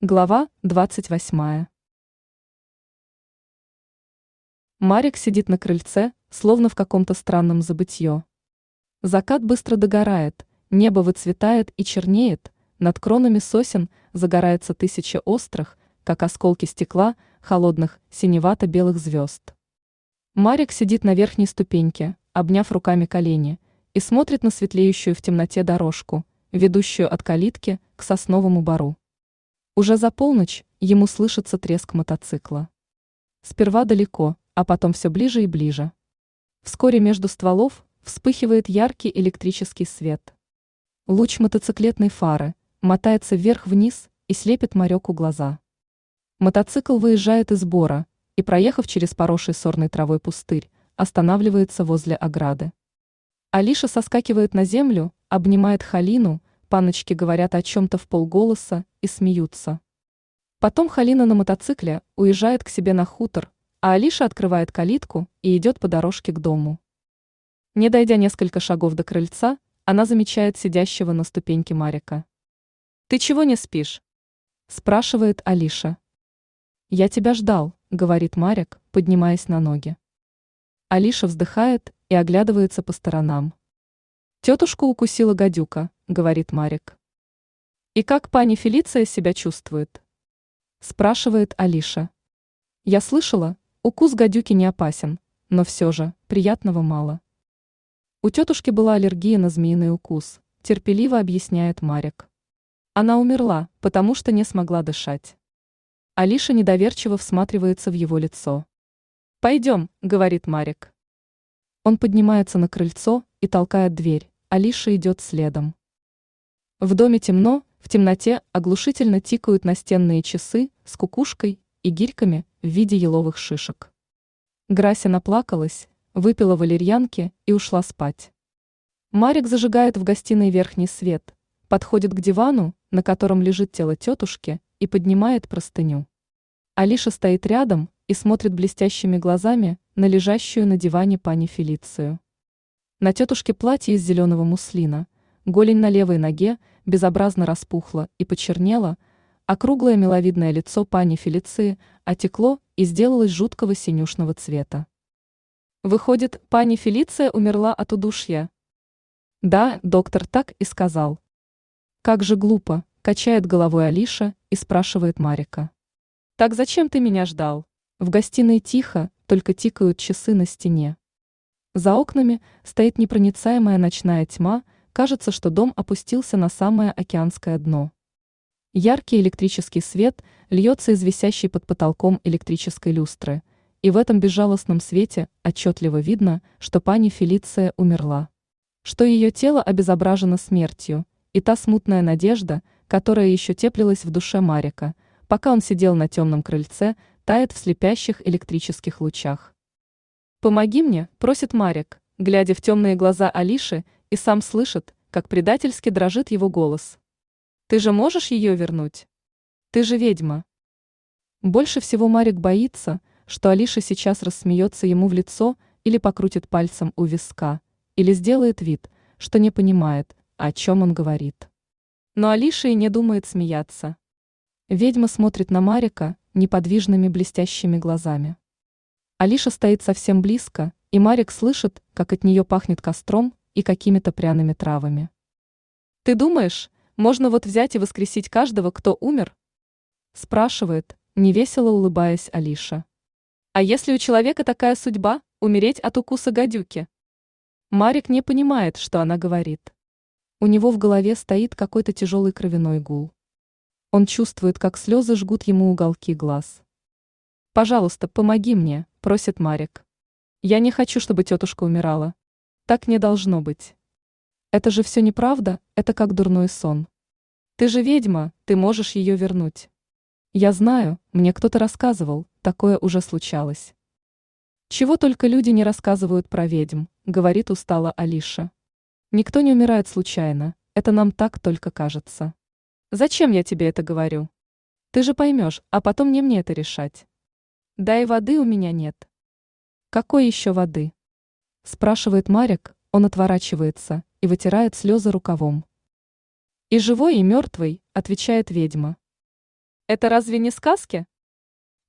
Глава 28. Марик сидит на крыльце, словно в каком-то странном забытье. Закат быстро догорает, небо выцветает и чернеет, над кронами сосен загорается тысяча острых, как осколки стекла, холодных, синевато-белых звезд. Марик сидит на верхней ступеньке, обняв руками колени, и смотрит на светлеющую в темноте дорожку, ведущую от калитки к сосновому бару. Уже за полночь ему слышится треск мотоцикла. Сперва далеко, а потом все ближе и ближе. Вскоре между стволов вспыхивает яркий электрический свет. Луч мотоциклетной фары мотается вверх-вниз и слепит Марёку глаза. Мотоцикл выезжает из бора и, проехав через поросший сорной травой пустырь, останавливается возле ограды. Алиша соскакивает на землю, обнимает Халину, паночки говорят о чем-то в полголоса и смеются. Потом Халина на мотоцикле уезжает к себе на хутор, а Алиша открывает калитку и идет по дорожке к дому. Не дойдя несколько шагов до крыльца, она замечает сидящего на ступеньке Марика. «Ты чего не спишь?» – спрашивает Алиша. «Я тебя ждал», – говорит Марик, поднимаясь на ноги. Алиша вздыхает и оглядывается по сторонам. Тетушку укусила гадюка, говорит Марик. И как пани Фелиция себя чувствует? Спрашивает Алиша. Я слышала, укус гадюки не опасен, но все же, приятного мало. У тетушки была аллергия на змеиный укус, терпеливо объясняет Марик. Она умерла, потому что не смогла дышать. Алиша недоверчиво всматривается в его лицо. «Пойдем», — говорит Марик. Он поднимается на крыльцо и толкает дверь, Алиша идет следом. В доме темно, в темноте оглушительно тикают настенные часы с кукушкой и гирьками в виде еловых шишек. Грася наплакалась, выпила валерьянки и ушла спать. Марик зажигает в гостиной верхний свет, подходит к дивану, на котором лежит тело тетушки, и поднимает простыню. Алиша стоит рядом и смотрит блестящими глазами на лежащую на диване пани Фелицию. На тетушке платье из зеленого муслина, голень на левой ноге безобразно распухла и почернела, а круглое миловидное лицо пани Фелиции отекло и сделалось жуткого синюшного цвета. Выходит, пани Фелиция умерла от удушья? Да, доктор так и сказал. Как же глупо, качает головой Алиша и спрашивает Марика. Так зачем ты меня ждал? В гостиной тихо, только тикают часы на стене. За окнами стоит непроницаемая ночная тьма, кажется, что дом опустился на самое океанское дно. Яркий электрический свет льется из висящей под потолком электрической люстры, и в этом безжалостном свете отчетливо видно, что пани Фелиция умерла. Что ее тело обезображено смертью, и та смутная надежда, которая еще теплилась в душе Марика, пока он сидел на темном крыльце, тает в слепящих электрических лучах. «Помоги мне», – просит Марик, глядя в темные глаза Алиши, и сам слышит, как предательски дрожит его голос. «Ты же можешь ее вернуть? Ты же ведьма». Больше всего Марик боится, что Алиша сейчас рассмеется ему в лицо или покрутит пальцем у виска, или сделает вид, что не понимает, о чем он говорит. Но Алиша и не думает смеяться. Ведьма смотрит на Марика, неподвижными блестящими глазами. Алиша стоит совсем близко, и Марик слышит, как от нее пахнет костром и какими-то пряными травами. «Ты думаешь, можно вот взять и воскресить каждого, кто умер?» спрашивает, невесело улыбаясь Алиша. «А если у человека такая судьба – умереть от укуса гадюки?» Марик не понимает, что она говорит. У него в голове стоит какой-то тяжелый кровяной гул. Он чувствует, как слезы жгут ему уголки глаз. «Пожалуйста, помоги мне», – просит Марик. «Я не хочу, чтобы тетушка умирала. Так не должно быть. Это же все неправда, это как дурной сон. Ты же ведьма, ты можешь ее вернуть. Я знаю, мне кто-то рассказывал, такое уже случалось. Чего только люди не рассказывают про ведьм, говорит устала Алиша. Никто не умирает случайно, это нам так только кажется. Зачем я тебе это говорю? Ты же поймешь, а потом не мне это решать. Да и воды у меня нет. Какой еще воды? Спрашивает Марик, он отворачивается и вытирает слезы рукавом. И живой, и мертвый, отвечает ведьма. Это разве не сказки?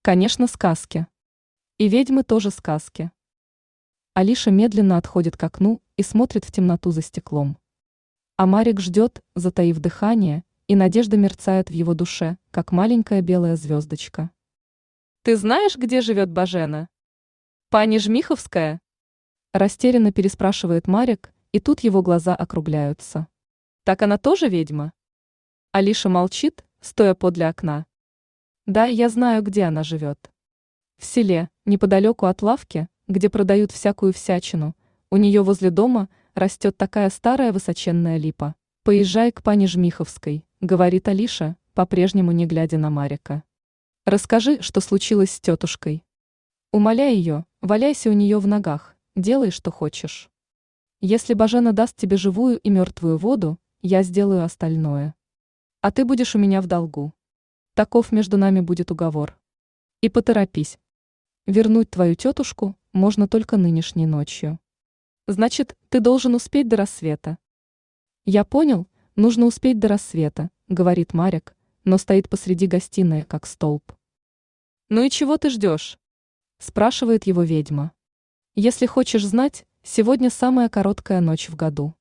Конечно, сказки. И ведьмы тоже сказки. Алиша медленно отходит к окну и смотрит в темноту за стеклом. А Марик ждет, затаив дыхание, и надежда мерцает в его душе, как маленькая белая звездочка. «Ты знаешь, где живет Бажена?» «Пани Жмиховская?» Растерянно переспрашивает Марик, и тут его глаза округляются. «Так она тоже ведьма?» Алиша молчит, стоя подле окна. «Да, я знаю, где она живет. В селе, неподалеку от лавки, где продают всякую всячину, у нее возле дома растет такая старая высоченная липа. Поезжай к пане Жмиховской, говорит Алиша, по-прежнему не глядя на Марика. Расскажи, что случилось с тетушкой. Умоляй ее, валяйся у нее в ногах, делай, что хочешь. Если Бажена даст тебе живую и мертвую воду, я сделаю остальное. А ты будешь у меня в долгу. Таков между нами будет уговор. И поторопись, Вернуть твою тетушку можно только нынешней ночью. Значит, ты должен успеть до рассвета. Я понял, нужно успеть до рассвета, говорит Марик, но стоит посреди гостиной, как столб. Ну и чего ты ждешь? Спрашивает его ведьма. Если хочешь знать, сегодня самая короткая ночь в году.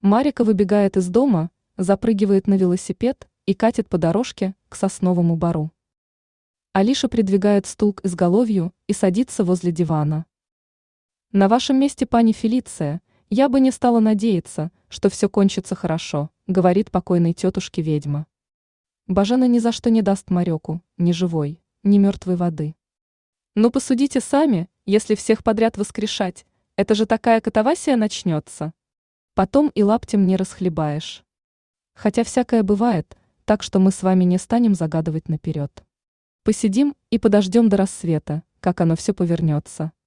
Марика выбегает из дома, запрыгивает на велосипед и катит по дорожке к сосновому бару. Алиша придвигает стул к изголовью и садится возле дивана. На вашем месте, пани Фелиция, я бы не стала надеяться, что все кончится хорошо, говорит покойной тетушке ведьма. Бажена ни за что не даст Марёку, ни живой, ни мертвой воды. Ну посудите сами, если всех подряд воскрешать, это же такая катавасия начнется. Потом и лаптем не расхлебаешь. Хотя всякое бывает, так что мы с вами не станем загадывать наперед. Посидим и подождем до рассвета, как оно все повернется.